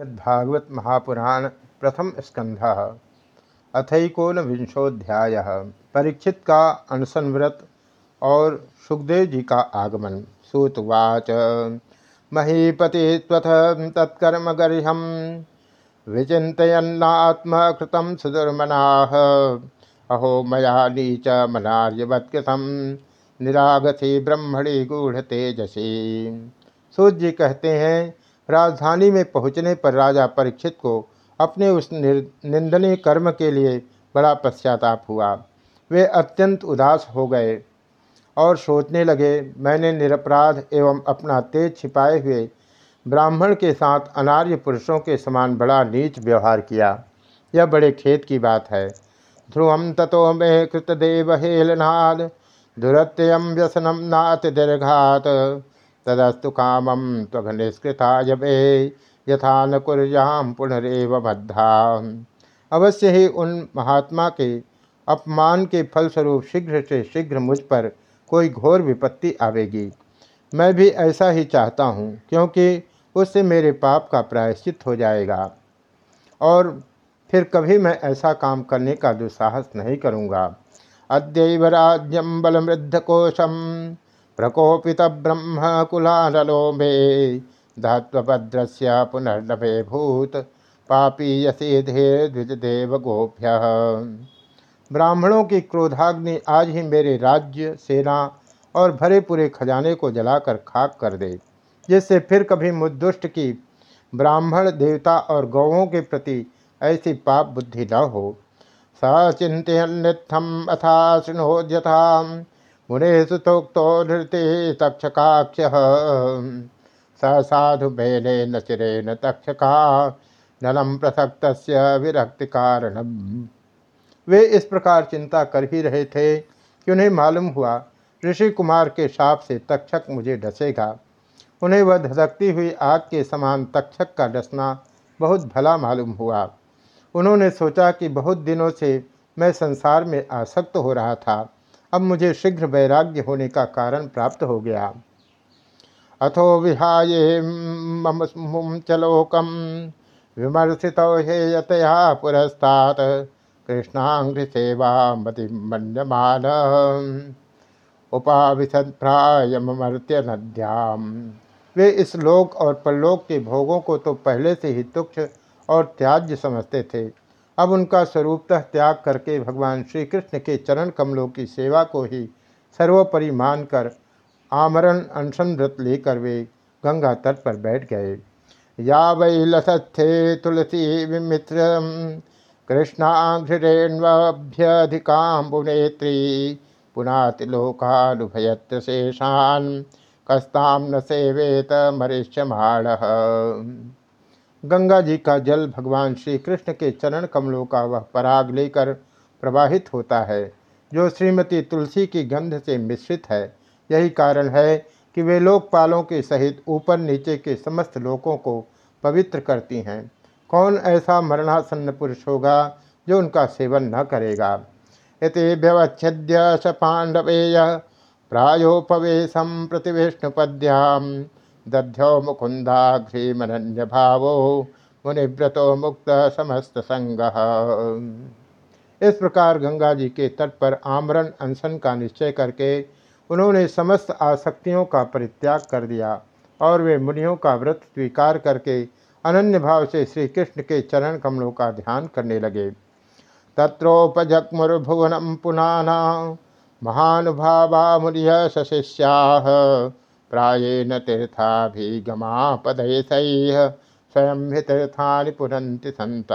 भागवत महापुराण प्रथम स्कंध। अथकोन विंशोध्याय परीक्षित का अनशन व्रत और सुखदेव जी का आगमन। सूतवाच महीपति तत्कर्म गर्ह्यम विचितयन्नात्मकृत सुदुर्मना अहो मया नीच मनार्यवत्कृतम निरागसी ब्रह्मणि गूढ़ तेजसी सूत जी कहते हैं राजधानी में पहुँचने पर राजा परीक्षित को अपने उस निंदनीय कर्म के लिए बड़ा पश्चाताप हुआ। वे अत्यंत उदास हो गए और सोचने लगे, मैंने निरपराध एवं अपना तेज छिपाए हुए ब्राह्मण के साथ अनार्य पुरुषों के समान बड़ा नीच व्यवहार किया। यह बड़े खेत की बात है। ध्रुवम ततो मे कृतदेव हेलनाद दुरत्यम व्यसनम नाथ दीर्घात। तदस्तु कामम त्वघ निष्कृता जबे यथा न कुर्याम पुनरेव बद्धा। अवश्य ही उन महात्मा के अपमान के फलस्वरूप शीघ्र से शीघ्र मुझ पर कोई घोर विपत्ति आवेगी। मैं भी ऐसा ही चाहता हूँ, क्योंकि उससे मेरे पाप का प्रायश्चित हो जाएगा। और फिर कभी मैं ऐसा काम करने का दुस्साहस नहीं करूँगा। अद्यव राज्यम बलमृद्धकोशम। प्रकोपित ब्रह्मकुलानलो मे धात्वभद्र पुनर्नभे भूत पापी यसे द्विजदेव गोभ्य ब्राह्मणों की क्रोधाग्नि आज ही मेरे राज्य, सेना और भरे पूरे खजाने को जलाकर खाक कर दे, जिससे फिर कभी मुद्दुष्ट की ब्राह्मण देवता और गौों के प्रति ऐसी पाप बुद्धि न हो। सचिंत्यन्थम अथा शृणोद्यथा मुने सुतोक्तो नृत्य तक्षकाक्ष स साधु बेने न चिरेन तक्षका, नलम प्रसक्त विरक्ति कारणम। वे इस प्रकार चिंता कर ही रहे थे कि उन्हें मालूम हुआ, ऋषि कुमार के शाप से तक्षक मुझे डसेगा। उन्हें वह धधकती हुई आग के समान तक्षक का डसना बहुत भला मालूम हुआ। उन्होंने सोचा कि बहुत दिनों से मैं संसार में आसक्त हो रहा था। अब मुझे शीघ्र वैराग्य होने का कारण प्राप्त हो गया। अथो विहाये मम चलोकम विमर्शित हेयतया पुरस्तात। कृष्णांग्र सेवा मति मन्यमान उपाविशद प्रायमर्त्य नद्याम। वे इस लोक और परलोक के भोगों को तो पहले से ही तुक्ष और त्याज्य समझते थे। अब उनका स्वरूपतः त्याग करके भगवान श्री कृष्ण के चरण कमलों की सेवा को ही सर्वोपरि मानकर आमरण अनशन व्रत लेकर वे गंगा तट पर बैठ गए। या वै लसत्थे तुलसी विमित्र कृष्णाघ्रेण्वभ्यधिकाम्बुनेत्री पुनातिलोकानुभयत्र शेषान कस्ताम न सेवेत मरिष्यमाण। गंगा जी का जल भगवान श्री कृष्ण के चरण कमलों का वह पराग लेकर प्रवाहित होता है, जो श्रीमती तुलसी की गंध से मिश्रित है। यही कारण है कि वे लोकपालों के सहित ऊपर नीचे के समस्त लोकों को पवित्र करती हैं। कौन ऐसा मरणासन्न पुरुष होगा जो उनका सेवन न करेगा? ये व्यवच्छेद्य स पांडवेय प्रायोपवेशम प्रतिविष्णुपद्याम। दध्यो मुकुंदाघ्रीमनन्य भावो मुनिव्रतो मुक्त समस्त संग। इस प्रकार गंगा जी के तट पर आमरण अनशन का निश्चय करके उन्होंने समस्त आसक्तियों का परित्याग कर दिया और वे मुनियों का व्रत स्वीकार करके अनन्य भाव से श्री कृष्ण के चरण कमलों का ध्यान करने लगे। तत्रोपजग्मुर्भुवनम पुनाना, महानुभावा मुनिय सशिष्या प्राएण तीर्थाभिगमापदय स्वयं ही पुरंति संत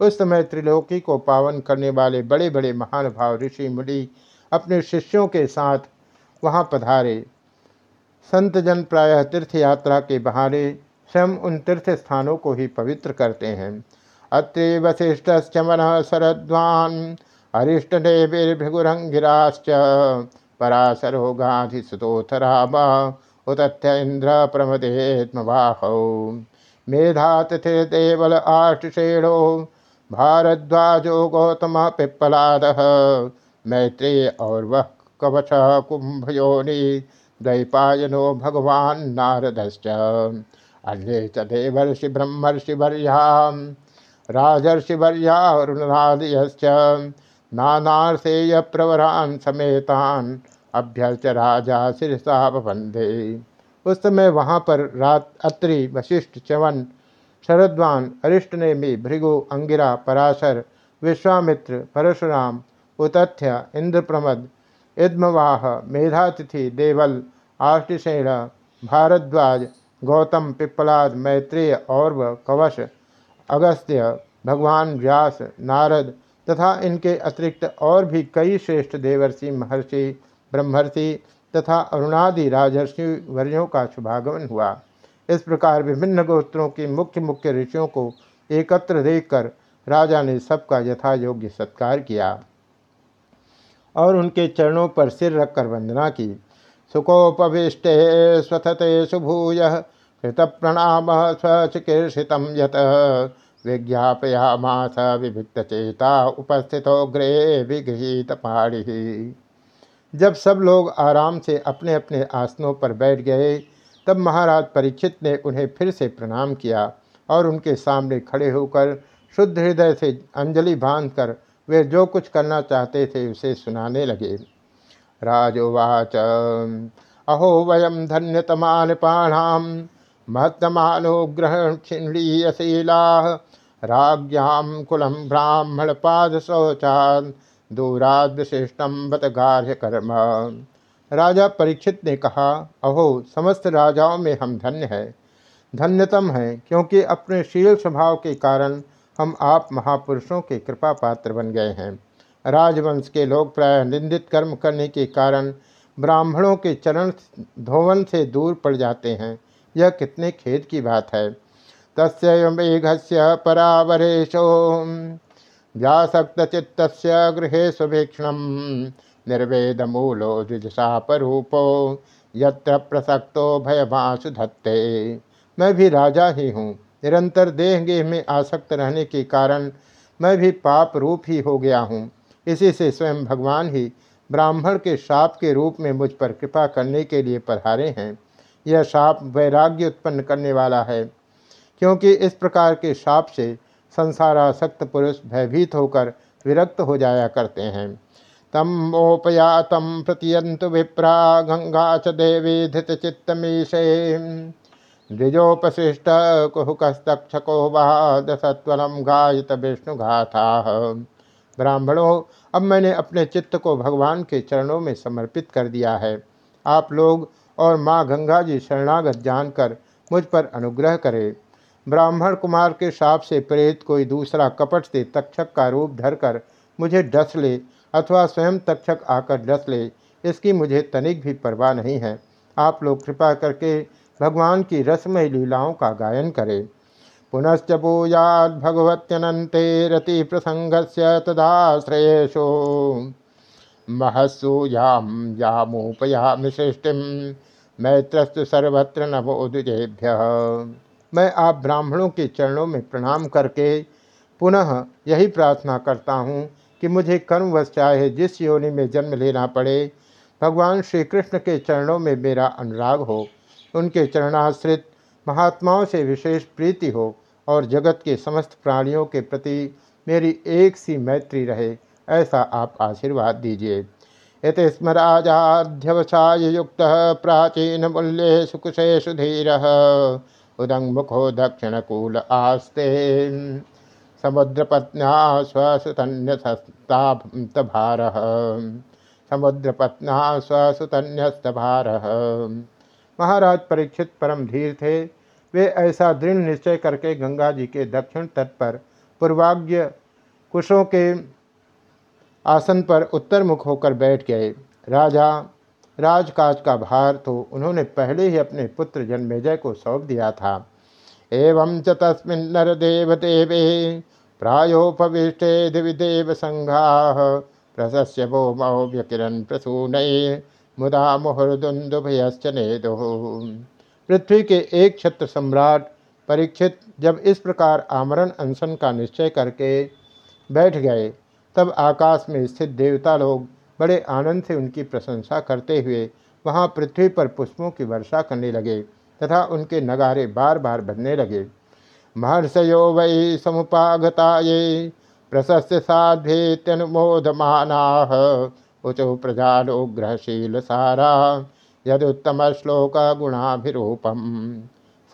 उस समय त्रिलोकी को पावन करने वाले बड़े बड़े महान भाव ऋषि मुनि अपने शिष्यों के साथ वहाँ पधारे। संत जन प्रायः तीर्थ यात्रा के बहाने स्वयं उन तीर्थ स्थानों को ही पवित्र करते हैं। अत्रि वशिष्ठ मन शरद्वान अरिष्ट देवीर्भिगुरंगिराश्च पराशरो गाधिसुतोथरामा उतथ्य इंद्र प्रमदेत्मवाहौ। मेधा देवल आष्टेणो भारद्वाजो गौतम पिप्पलाद। मैत्रेय और वह कवच कुंभयोनि द्वैपायनो भगवान नारदश्च। अन्ये च देवर्षि ब्रह्मर्षिवर्या राजर्षिवर्यारुणादयश्च नानार्थेय प्रवरान समेतान अभ्यर्च राजा शिरसा बंधे उस समय वहाँ पर रात अत्रि वशिष्ठ चवन शरद्वान अरिष्टनेमी भृगु अंगिरा पराशर विश्वामित्र परशुराम उतथ्य इंद्रप्रमद इद्मवाह मेधातिथि देवल आष्टिसेण भारद्वाज गौतम पिप्पलाद मैत्रेय और कवश अगस्त्य भगवान व्यास नारद तथा इनके अतिरिक्त और भी कई श्रेष्ठ देवर्षि महर्षि, ब्रह्मर्षि तथा अरुणादि राजर्षि वर्यों का शुभागमन हुआ। इस प्रकार विभिन्न गोत्रों की मुख्य मुख्य ऋषियों को एकत्र देखकर राजा ने सबका यथा योग्य सत्कार किया और उनके चरणों पर सिर रखकर वंदना की। सुखोपविष्टे स्वथते सुभूय कृत प्रणाम स्वचिकीर्षित यत। विज्ञापयामास विभिक्त चेता उपस्थितो गृह विगृहित पहाड़ी जब सब लोग आराम से अपने अपने आसनों पर बैठ गए, तब महाराज परीक्षित ने उन्हें फिर से प्रणाम किया और उनके सामने खड़े होकर शुद्ध हृदय से अंजलि बांधकर वे जो कुछ करना चाहते थे उसे सुनाने लगे। राजोवाच, अहो वयम धन्यतमा नृपाणाम महत्तमानुग्रहण क्षीणीयशीला राज्ञाम कुलम ब्राह्मण पाद शौचा दूराद विशिष्टम बत गार्ह कर्म राजा परीक्षित ने कहा, अहो, समस्त राजाओं में हम धन्य है। धन्यतम हैं, क्योंकि अपने शील स्वभाव के कारण हम आप महापुरुषों के कृपा पात्र बन गए हैं। राजवंश के लोग प्राय निंदित कर्म करने के कारण ब्राह्मणों के चरण धोवन से दूर पड़ जाते हैं। यह कितने खेद की बात है। तस्य मेघस्य परावरेशो। व्यासक्तचित्त गृहे सुभीक्षण निर्वेद मूलो द्विजशापरूपो यत्र प्रसक्तो भयभासु धत्ते मैं भी राजा ही हूँ। निरंतर देह गेह में आसक्त रहने के कारण मैं भी पाप रूप ही हो गया हूँ। इसी से स्वयं भगवान ही ब्राह्मण के शाप के रूप में मुझ पर कृपा करने के लिए पधारे हैं। यह शाप वैराग्य उत्पन्न करने वाला है, क्योंकि इस प्रकार के शाप से संसारासक्त पुरुष भयभीत होकर विरक्त हो जाया करते हैं। तम मोपयातम प्रतियंत विप्रा गंगा च देवी धृत चित्तमीशे। द्विजोपशिष्ट कुहकस्तक्षको वह गायत विष्णु गाथा ब्राह्मणों, अब मैंने अपने चित्त को भगवान के चरणों में समर्पित कर दिया है। आप लोग और माँ गंगा जी शरणागत जानकर मुझ पर अनुग्रह करे। ब्राह्मण कुमार के साप से प्रेत कोई दूसरा कपट से तक्षक का रूप धरकर मुझे डस ले अथवा स्वयं तक्षक आकर डस ले, इसकी मुझे तनिक भी परवाह नहीं है। आप लोग कृपा करके भगवान की रसमय लीलाओं का गायन करें। पुनश्च भूयाद भगवत्यनते रति प्रसंग से तदाश्रयेशो महसूयाम यामोपयामि सृष्टि मैत्रस्तु सर्वत्र नवोदुजेभ्य मैं आप ब्राह्मणों के चरणों में प्रणाम करके पुनः यही प्रार्थना करता हूँ कि मुझे कर्मवश चाहे जिस योनि में जन्म लेना पड़े, भगवान श्री कृष्ण के चरणों में मेरा अनुराग हो, उनके चरणाश्रित महात्माओं से विशेष प्रीति हो और जगत के समस्त प्राणियों के प्रति मेरी एक सी मैत्री रहे। ऐसा आप आशीर्वाद दीजिए। इत स्मराजाध्यवसाय युक्त प्राचीन मूल्य सुकुशे सुधीर उदंग मुखो दक्षिणकूल आस्ते। समुद्रपत्न्या स्वसुतन्यस्तभार समुद्रपत्न्या स्वसुतन्यस्तभार महाराज परीक्षित परम धीर थे। वे ऐसा दृढ़ निश्चय करके गंगा जी के दक्षिण तट पर पूर्वाग्य कुशों के आसन पर उत्तर मुख होकर बैठ गए। राजा, राजकाज का भार तो उन्होंने पहले ही अपने पुत्र जन्मेजय को सौंप दिया था। एवं च तस्मिन् नरदेव देवे प्रायोपविष्टे दिविदेव संघा प्रशस्य वो व्यकिरण प्रसून मुदा मुहुर्दुन्दुभयश्च नेदु। पृथ्वी के एक छत्र सम्राट परीक्षित जब इस प्रकार आमरण अनशन का निश्चय करके बैठ गए तब आकाश में स्थित देवता लोग बड़े आनंद से उनकी प्रशंसा करते हुए वहाँ पृथ्वी पर पुष्पों की वर्षा करने लगे तथा उनके नगारे बार बार बजने लगे। महर्षयो वै समुपागता ये प्रशस्त साध्वेत्यनुमोदमाना उचो प्रजानुग्रहशील सारा, यदुत्तम श्लोक गुणाभिरूपम।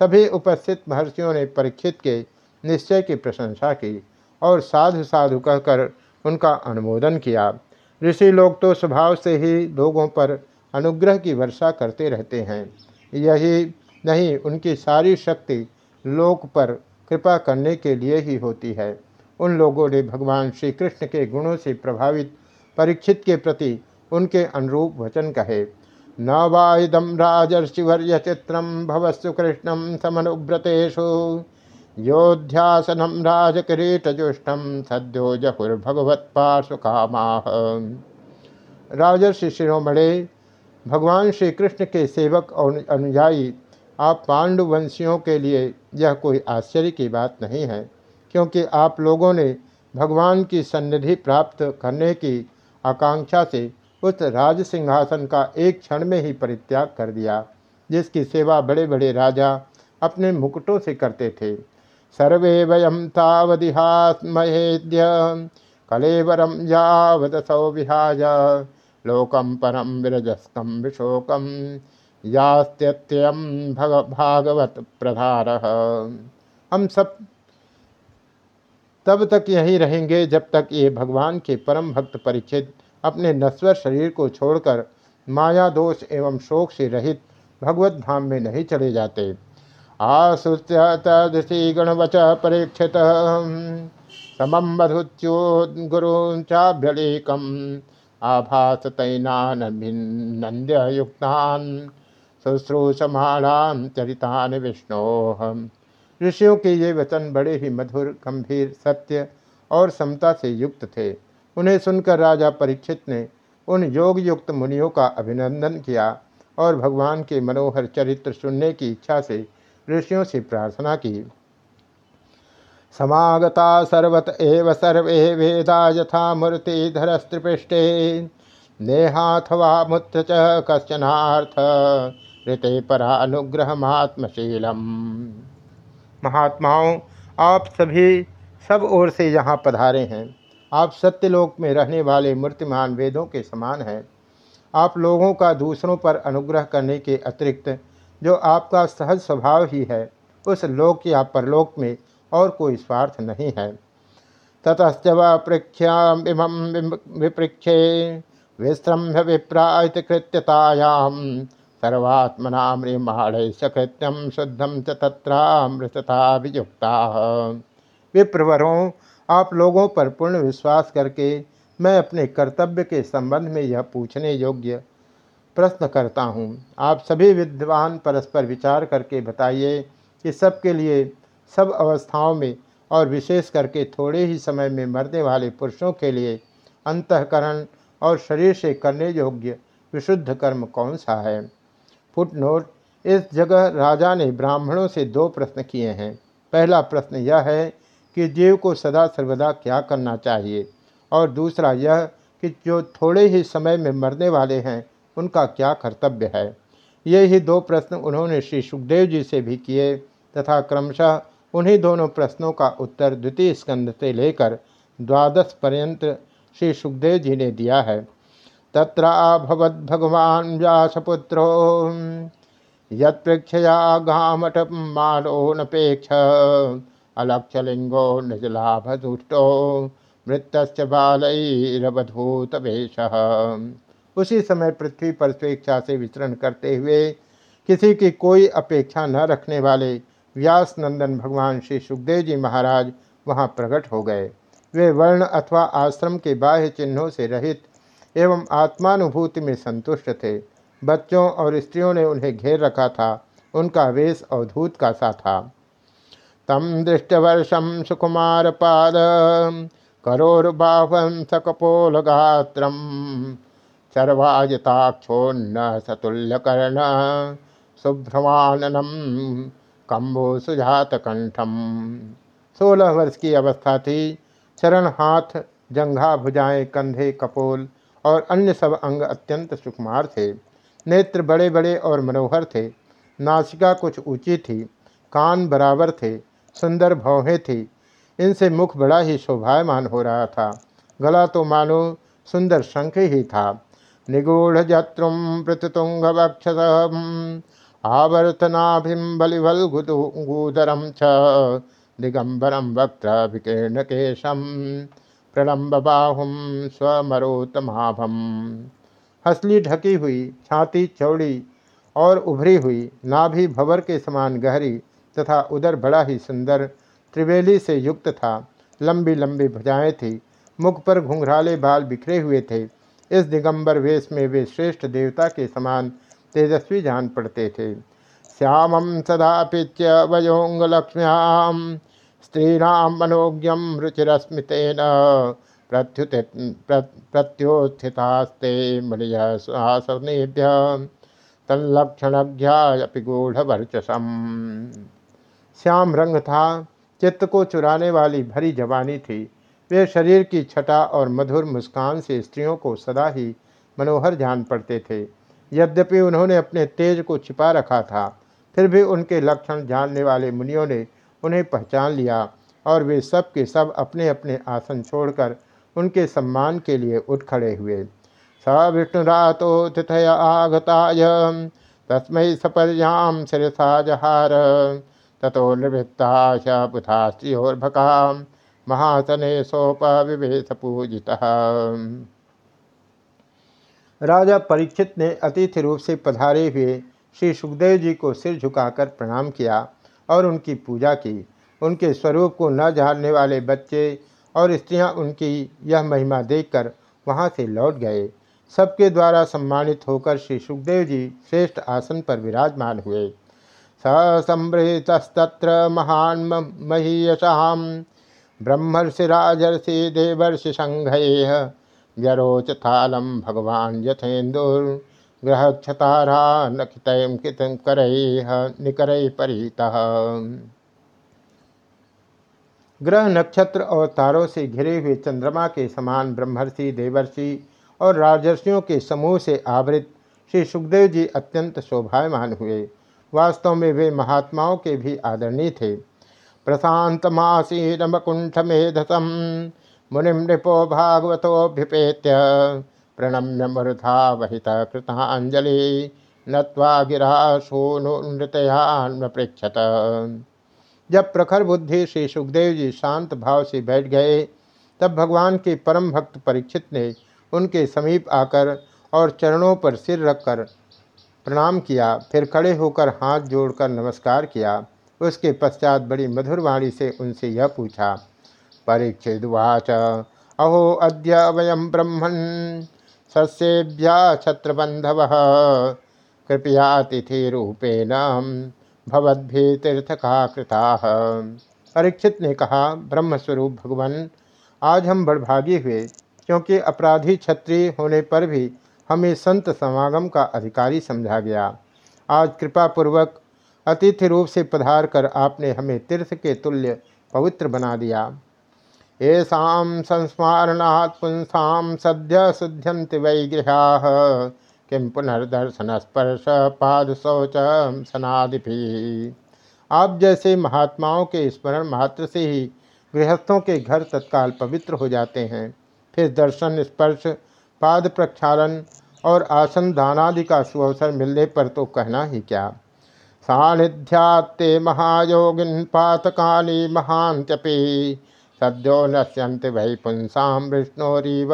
सभी उपस्थित महर्षियों ने परीक्षित के निश्चय की प्रशंसा की और साधु साधु कहकर उनका अनुमोदन किया। ऋषि लोग तो स्वभाव से ही लोगों पर अनुग्रह की वर्षा करते रहते हैं। यही नहीं, उनकी सारी शक्ति लोक पर कृपा करने के लिए ही होती है। उन लोगों ने भगवान श्री कृष्ण के गुणों से प्रभावित, परीक्षित के प्रति उनके अनुरूप वचन कहे। न वादम राजर्षिवर्य चित्रम भवस्सु कृष्णम समनुव्रतेषु। योध्यासनम राजकिरीटजुष्टम सद्यो जहुर्भगवत्पार्श्वकामा राजर्षि शिरोमणे, भगवान श्री कृष्ण के सेवक और अनुयायी, आप पांडुवंशियों के लिए यह कोई आश्चर्य की बात नहीं है, क्योंकि आप लोगों ने भगवान की सन्निधि प्राप्त करने की आकांक्षा से उस राज सिंहासन का एक क्षण में ही परित्याग कर दिया, जिसकी सेवा बड़े बड़े राजा अपने मुकुटों से करते थे। सर्वे वयम तावदिहात्महेद्य। कलेवरम यावदसौ विहाय लोकम परम विरजस्तम विशोकम। यास्त्यत्यम भग भागवत प्रधार हम सब तब तक यहीं रहेंगे जब तक ये भगवान के परम भक्त परीक्षित अपने नस्वर शरीर को छोड़कर माया दोष एवं शोक से रहित भगवत धाम में नहीं चले जाते। आश्रुत्य तदृशी गणवच परीक्षित। समम मधुच्योद गुरुचाभ्यलेकम आभास तैनान्य युक्तान शुश्रूषमाणान चरितान विष्णो। ऋषियों के ये वचन बड़े ही मधुर, गंभीर, सत्य और समता से युक्त थे। उन्हें सुनकर राजा परीक्षित ने उन योग युक्त मुनियों का अभिनंदन किया और भगवान के मनोहर चरित्र सुनने की इच्छा से ऋषियों से प्रार्थना की। समागता सर्वत एव सर्वे वेदा यथा मूर्तिधरस्त्रिपृष्ठे नेहाथवा मुत्र च कश्चनाथ ऋते परा अनुग्रह महात्मशीलम महात्माओं, आप सभी सब ओर से यहाँ पधारे हैं। आप सत्यलोक में रहने वाले मूर्तिमान वेदों के समान हैं। आप लोगों का दूसरों पर अनुग्रह करने के अतिरिक्त जो आपका सहज स्वभाव ही है, उस लोक या परलोक में और कोई स्वार्थ नहीं है। ततश्च वृक्षाम विपृक्षे विश्रम्य विप्रायत कृत्यतायाम सर्वात्मना मृमाण सकृत्यम शुद्धम च तत्रामृतता वियुक्ता। विप्रवरों, आप लोगों पर पूर्ण विश्वास करके मैं अपने कर्तव्य के संबंध में यह पूछने योग्य प्रश्न करता हूँ। आप सभी विद्वान परस्पर विचार करके बताइए कि सबके लिए, सब अवस्थाओं में और विशेष करके थोड़े ही समय में मरने वाले पुरुषों के लिए अंतकरण और शरीर से करने योग्य विशुद्ध कर्म कौन सा है? फुटनोट, इस जगह राजा ने ब्राह्मणों से दो प्रश्न किए हैं। पहला प्रश्न यह है कि जीव को सदा सर्वदा क्या करना चाहिए? और दूसरा यह कि जो थोड़े ही समय में मरने वाले हैं उनका क्या कर्तव्य है? ये ही दो प्रश्न उन्होंने श्री सुखदेव जी से भी किए तथा क्रमशः उन्हीं दोनों प्रश्नों का उत्तर द्वितीय स्कंध से लेकर द्वादश पर्यंत श्री सुखदेव जी ने दिया है। तत्र तत्राभवद भगवान व्यासपुत्रो। यत्प्रेक्षया गामठ मानोनपेक्ष। अलक्षलिंगो निजलाभुष्टो मृत बालरवधूत वेश उसी समय पृथ्वी पर स्वेच्छा से विचरण करते हुए किसी की कोई अपेक्षा न रखने वाले व्यास नंदन भगवान श्री सुखदेव जी महाराज वहाँ प्रकट हो गए। वे वर्ण अथवा आश्रम के बाह्य चिन्हों से रहित एवं आत्मानुभूति में संतुष्ट थे। बच्चों और स्त्रियों ने उन्हें घेर रखा था। उनका वेश अवधूत का सा था। तम दृष्टवर्षम सुकुमार पाद करोर्बाहं सकपोलगात्रम सर्वाजताक्षोन्न सतुल्यकर्ण शुभ्रवाननम कम्बो सुजात कंठम सोलह वर्ष की अवस्था थी। चरण हाथ जंघा भुजाएँ, कंधे कपोल और अन्य सब अंग अत्यंत सुकुमार थे। नेत्र बड़े बड़े और मनोहर थे। नासिका कुछ ऊँची थी। कान बराबर थे। सुंदर भौहें थी। इनसे मुख बड़ा ही शोभायमान हो रहा था। गला तो मानो सुंदर शंख ही था। निगूढ़ जत्रुम प्रतुंग वक्षस आवर्तनाभिम बलिवल गुदरम छ दिगंबरम वक्त विकीर्ण केशम प्रलम्ब बाहुम स्वमरोतमाभम। हसली ढकी हुई, छाती चौड़ी और उभरी हुई, नाभि भवर के समान गहरी तथा उधर बड़ा ही सुंदर त्रिवेली से युक्त था। लंबी लंबी भुजाएँ थी, मुख पर घुंघराले बाल बिखरे हुए थे। इस दिगंबर वेश में वे श्रेष्ठ देवता के समान तेजस्वी जान पड़ते थे। श्यामम सदा पिच्य वयोंग लक्ष्म्याम स्त्रीणाम मनोज्ञम रुचिरस्मितेन प्रत्युत प्रत्योत्थितास्ते मलयसनेभ्य तल्लक्षणज्ञापि गूढ़वर्चसम। श्याम रंग था, चित्त को चुराने वाली भरी जवानी थी। वे शरीर की छटा और मधुर मुस्कान से स्त्रियों को सदा ही मनोहर जान पड़ते थे। यद्यपि उन्होंने अपने तेज को छिपा रखा था, फिर भी उनके लक्षण जानने वाले मुनियों ने उन्हें पहचान लिया और वे सब के सब अपने अपने आसन छोड़कर उनके सम्मान के लिए उठ खड़े हुए। स विष्णुरातो तिथय आगताय, तस्म सपर्याम शिरसा जहार तथो निवृत्ता बुधा स्त्रियोर्भका महासने सोप विवेश पूजिता राजा परीक्षित ने अतिथि रूप से पधारे हुए श्री सुखदेव जी को सिर झुकाकर प्रणाम किया और उनकी पूजा की। उनके स्वरूप को न जानने वाले बच्चे और स्त्रियाँ उनकी यह महिमा देखकर वहाँ से लौट गए। सबके द्वारा सम्मानित होकर श्री सुखदेव जी श्रेष्ठ आसन पर विराजमान हुए। स संभृतस्तत्र महान महीयसाम। ब्रह्मर्षिराजर्षि देवर्षि संघय व्यरोच थालम भगवान यथेन्दुर्ग्रह क्षतारा नखित कर निकर परिता। ग्रह नक्षत्र और तारों से घिरे हुए चंद्रमा के समान ब्रह्मर्षि, देवर्षि और राजर्षियों के समूह से आवृत श्री सुखदेव जी अत्यंत शोभायमान हुए। वास्तव में वे महात्माओं के भी आदरणीय थे। मेधसम मुनिम नृपो भागवतोभ्युपेत्य प्रणम्य मरुधा वहित कृतांजलि नत्वा गिरा सोनु नृतयान्व पृछत जब प्रखर बुद्धि श्री सुखदेव जी शांत भाव से बैठ गए, तब भगवान के परम भक्त परीक्षित ने उनके समीप आकर और चरणों पर सिर रखकर प्रणाम किया, फिर खड़े होकर हाथ जोड़कर नमस्कार किया। उसके पश्चात बड़ी मधुर वाणी से उनसे यह पूछा परीक्षितवाच अहो अद्य वयम ब्रह्मण सस्येभ्या छत्रबंधव कृपया रूपेण भवद्भि तीर्थका कृता परीक्षित ने कहा, ब्रह्मस्वरूप भगवान, आज हम बड़भागी हुए, क्योंकि अपराधी क्षत्रिय होने पर भी हमें संत समागम का अधिकारी समझा गया। आज कृपापूर्वक अतिथि रूप से पधार कर आपने हमें तीर्थ के तुल्य पवित्र बना दिया। ऐसा संस्मारणात् पुंसा सद्य शुद्ध्यंति वै गृहा। किम पुनर्दर्शन स्पर्श पाद शौच सनादि आप जैसे महात्माओं के स्मरण मात्र से ही गृहस्थों के घर तत्काल पवित्र हो जाते हैं। फिर दर्शन, स्पर्श, पाद प्रक्षालन और आसन दानादि का सुअवसर मिलने पर तो कहना ही क्या। सानिध्यात्ते महायोगिन पातकाली महांत्यपि सद्यो नश्यंत वै पुंसा विष्णोरीव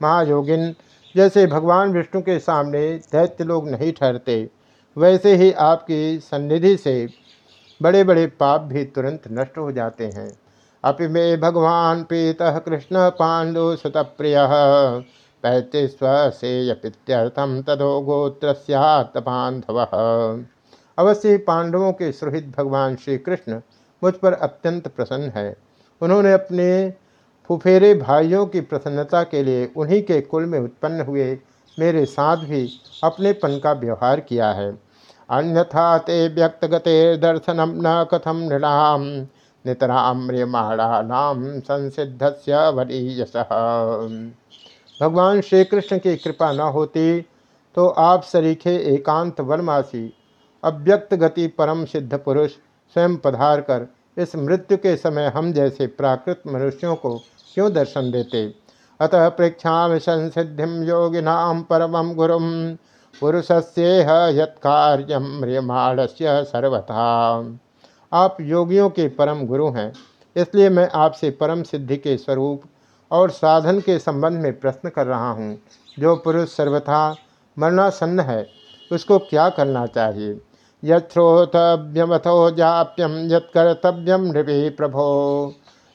महायोगिन, जैसे भगवान विष्णु के सामने दैत्य लोग नहीं ठहरते, वैसे ही आपकी सन्निधि से बड़े बड़े पाप भी तुरंत नष्ट हो जाते हैं। अपि में भगवान पीत कृष्ण पांडु सुत प्रिय पैते स्वसेयपित्यर्थम तदो गोत्र बांधव अवश्य पांडवों के सुहित भगवान श्री कृष्ण मुझ पर अत्यंत प्रसन्न है। उन्होंने अपने फुफेरे भाइयों की प्रसन्नता के लिए उन्हीं के कुल में उत्पन्न हुए मेरे साथ भी अपनेपन का व्यवहार किया है। अन्यथा ते व्यक्तगते दर्शनम न कथम नृणाम नितराम नाम संसिद्ध से वरीयस भगवान श्री कृष्ण की कृपा न होती तो आप सरीखे एकांत वनवासी, अव्यक्त गति परम सिद्ध पुरुष, स्वयं पधार कर इस मृत्यु के समय हम जैसे प्राकृत मनुष्यों को क्यों दर्शन देते? अतः प्रेक्षा संसिधि योगिना परम गुरु पुरुषस्ेह यत्कार्यम म्रियमाणस्य सर्वथा। आप योगियों के परम गुरु हैं, इसलिए मैं आपसे परम सिद्धि के स्वरूप और साधन के संबंध में प्रश्न कर रहा हूँ। जो पुरुष सर्वथा मरणासन्न है, उसको क्या करना चाहिए? यथ्रोतव्यमथो जाप्यम यत्कर्तव्यम नृभि प्रभो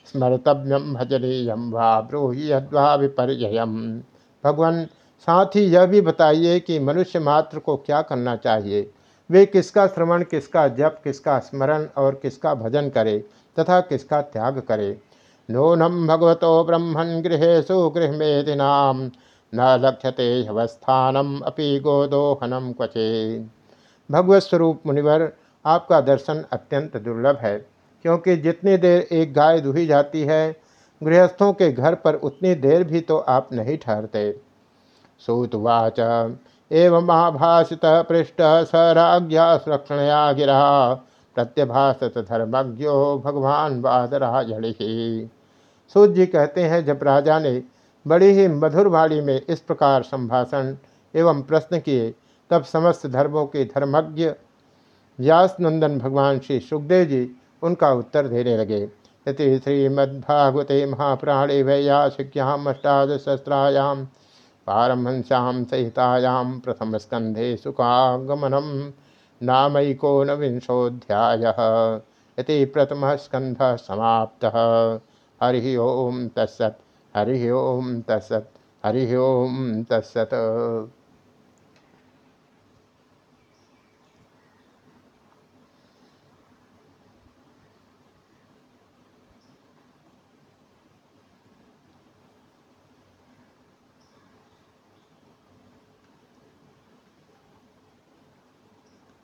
स्मर्तव्यम भजनीयम वा ब्रूहि यद्वा विपर्ययम। भगवान, साथ ही यह भी बताइए कि मनुष्य मात्र को क्या करना चाहिए? वे किसका श्रवण, किसका जप, किसका स्मरण और किसका भजन करे तथा किसका त्याग करे? नूनम भगवतो ब्रह्मण गृहेशु गृह मेदिनाम न लक्ष्यते अवस्थानम अपि गोदोहनम क्वचे। भगवत स्वरूप मुनिवर, आपका दर्शन अत्यंत दुर्लभ है, क्योंकि जितनी देर एक गाय दुही जाती है, गृहस्थों के घर पर उतनी देर भी तो आप नहीं ठहरते। सूतवाच एवं आभाषित पृष्ठ स राज्ञा सुरक्षणया गिरा, प्रत्यभाषत धर्मज्ञो भगवान बादराजड़ि सूत जी कहते हैं, जब राजा ने बड़ी ही मधुर वाणी में इस प्रकार संभाषण एवं प्रश्न किए, तब समस्त धर्मों के धर्मज्ञ व्यास नंदन भगवान श्री सुखदेव जी उनका उत्तर देने लगे। इति श्रीमद्भागवते महाप्राणे वैयासिक्याम अष्टादशस्त्रायाम पारमहंस्यां सहितायां प्रथमस्कन्धे सुखागमनं नामैकोनविंशोऽध्यायः। इति प्रथमः स्कन्धः समाप्तः। हरिः ओम तत्सत हरि ओम तत्सत हरि ओम तत्सत्।